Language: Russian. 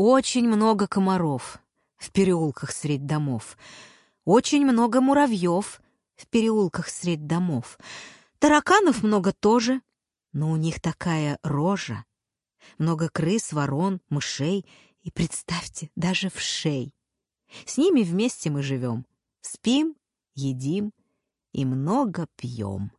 Очень много комаров в переулках средь домов. Очень много муравьев в переулках средь домов. Тараканов много тоже, но у них такая рожа. Много крыс, ворон, мышей и, представьте, даже вшей. С ними вместе мы живем. Спим, едим и много пьем.